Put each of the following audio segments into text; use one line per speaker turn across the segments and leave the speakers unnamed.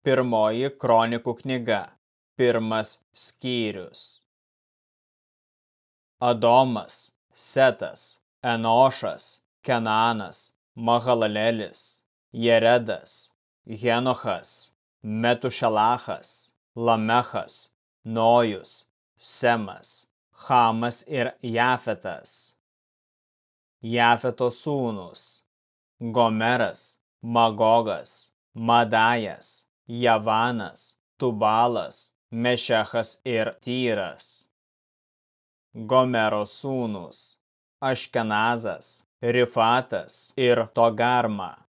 Pirmoji kronikų knyga, pirmas skyrius. Adomas, Setas, Enošas, Kenanas, Mahalalelis, Jeredas, Henochas, Metušelachas, Lamechas, Nojus, Semas, Hamas ir Jafetas. Jafeto sūnus Gomeras, Magogas, Madajas, Javanas, Tubalas, Mešechas ir Tyras. Gomero sūnus Aškenazas, Rifatas ir Togarma.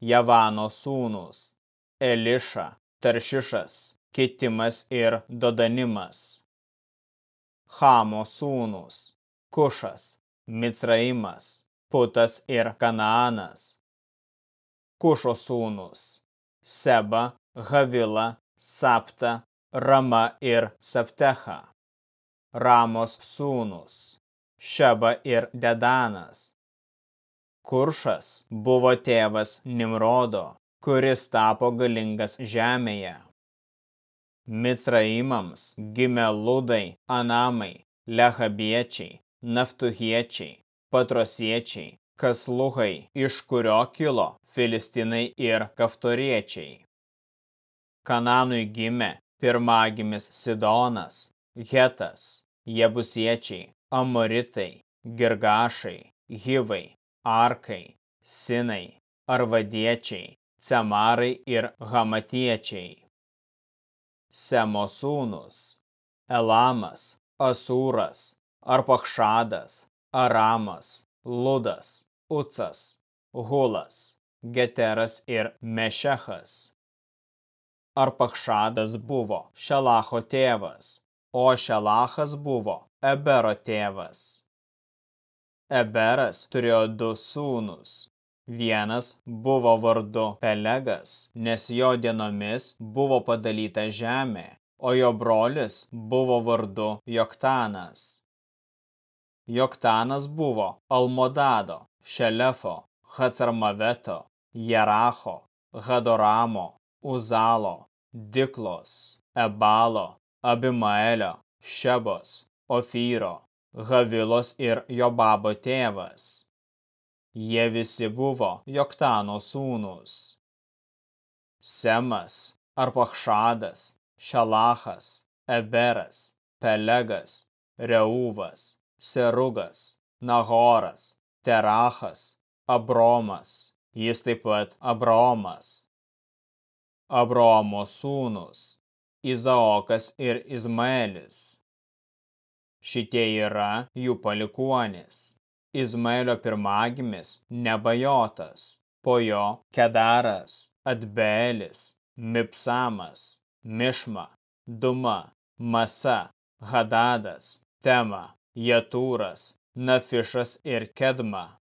Javano sūnus Eliša, Taršišas, Kitimas ir Dodanimas. Hamo sūnus Kušas, Micraimas, Putas ir Kanaanas. Kušo sūnus Seba, Havila, Sapta, Rama ir Saptecha. Ramos sūnus Šeba ir Dedanas. Kuršas buvo tėvas Nimrodo, kuris tapo galingas žemėje. Micraimams gimė Ludai, Anamai, Lehabiečiai, Naftuhiečiai, Patrosiečiai, Kasluhai, iš kurio kilo Filistinai ir Kaftoriečiai. Kananui gimė pirmagimis Sidonas, Hetas, Jebusiečiai, Amoritai, Girgašai, Hivai, Arkai, Sinai, Arvadiečiai, Cemarai ir Hamatiečiai. Semo sūnus Elamas, Asūras, Arpakšadas, Aramas, Ludas, Ucas, Hulas, Geteras ir Mešechas. Arpakšadas buvo Šelacho tėvas, o Šelachas buvo Ebero tėvas. Eberas turėjo du sūnus. Vienas buvo vardu Pelegas, nes jo dienomis buvo padalyta žemė, o jo brolis buvo vardu Joktanas. Joktanas buvo Almodado, Šelefo, Hacarmaveto, Jeracho, Hadoramo, Uzalo, Diklos, Ebalo, Abimaelio, Šebos, Ofyro, Havilos ir Jobabo tėvas. Jie visi buvo Joktano sūnus. Semas, Arpachšadas, Šalachas, Eberas, Pelegas, Reuvas, Serugas, Nahoras, Terachas, Abromas, jis taip pat Abromas. Abraomo sūnus, Izaokas ir Izmaelis. Šitie yra jų palikuonis. Izmaelio pirmagimis Nebajotas, po jo Kedaras, Atbeelis, Mipsamas, Mišma, Duma, Masa, Hadadas, Tema, Jatūras, Nafišas ir Kedma.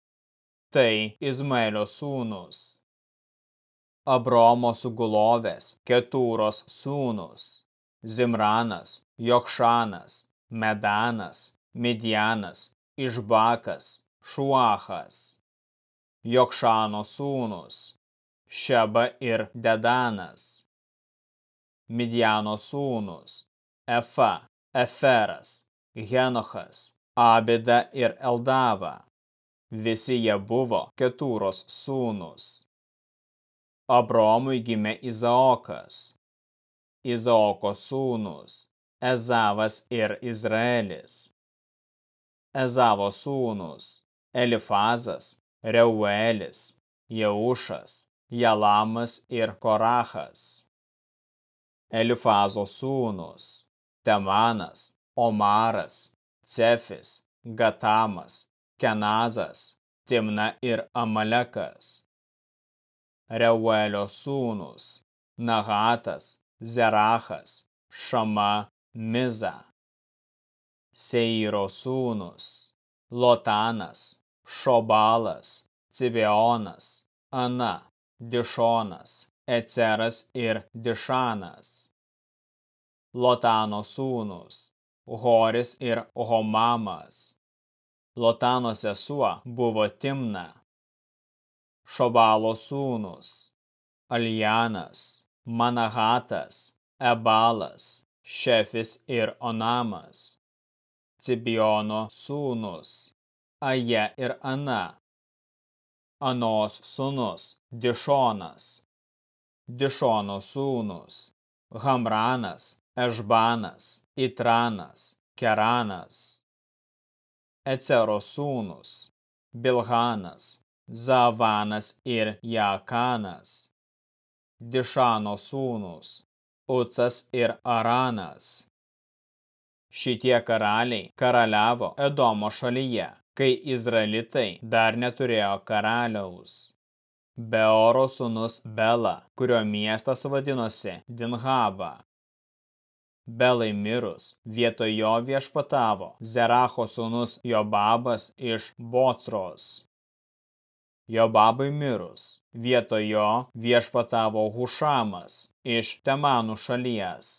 Tai Izmaelio sūnus. Abromo sugulovės Ketūros sūnus, Zimranas, Jokšanas, Medanas, Midjanas, Išbakas, Šuachas. Jokšano sūnus, Šeba ir Dedanas. Midjano sūnus, Efa, Eferas, Henochas, Abida ir Eldava. Visi jie buvo Ketūros sūnus. Abromui gimė Izaokas. Izaoko sūnus Ezavas ir Izraelis. Ezavo sūnus Elifazas, Reuelis, Jeušas, Jalamas ir Korachas. Elifazo sūnus Temanas, Omaras, Cefis, Gatamas, Kenazas, Timna ir Amalekas. Reuelio sūnus, Nahatas, Zerachas, Šama, Miza. Seiro sūnus, Lotanas, Šobalas, Cibeonas, Ana, Dišonas, Eceras ir Dišanas. Lotano sūnus, Horis ir Homamas. Lotano sesuo buvo Timna. Šobalo sūnus, Aljanas, Manahatas, Ebalas, Šefis ir Onamas. Cibiono sūnus, Aje ir Ana. Anos sūnus, Dišonas. Dišono sūnus, Hamranas, Ešbanas, Itranas, Keranas. Ecero sūnus, Bilhanas, Zavanas ir Jakanas. Dišano sūnus, Ucas ir Aranas. Šitie karaliai karaliavo Edomo šalyje, kai Izraelitai dar neturėjo karaliaus. Beoro sūnus Bela, kurio miestas vadinosi Dinhaba. Belai mirus, vietoj jo viešpatavo Zeracho sūnus Jobabas iš Bocros. Jobabui mirus, vietoj jo viešpatavo Hušamas iš Temanų šalies.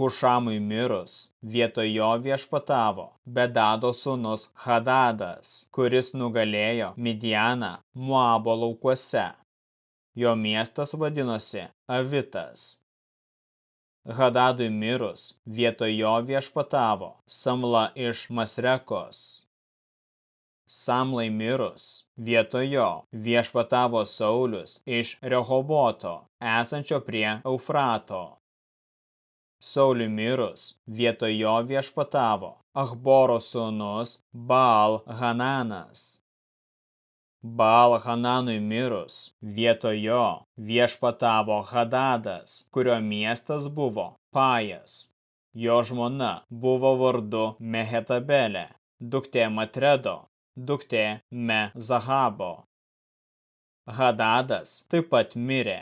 Hušamui mirus, vietoj jo viešpatavo Bedado sūnus Hadadas, kuris nugalėjo Midianą Moabo laukuose. Jo miestas vadinosi Avitas. Hadadui mirus, vietoj jo viešpatavo Samla iš Masrekos. Samlai mirus, vietoj jo viešpatavo Saulius iš Rehoboto, esančio prie Eufrato. Sauliui mirus, vietoj jo viešpatavo Achboro sūnus Baal Hananas. Baal Hananui mirus, vietoj jo viešpatavo Hadadas, kurio miestas buvo Pajas. Jo žmona buvo vardu Mehetabelė, duktė Matredo, duktė Me Zahabo. Hadadas taip pat mirė,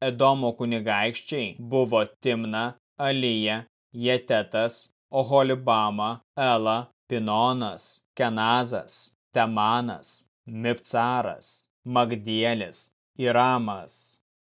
Edomo kunigaikščiai buvo Timna, Alija, Jetetas, Oholibama, Ela, Pinonas, Kenazas, Temanas, Mipcaras, Magdielis, Iramas.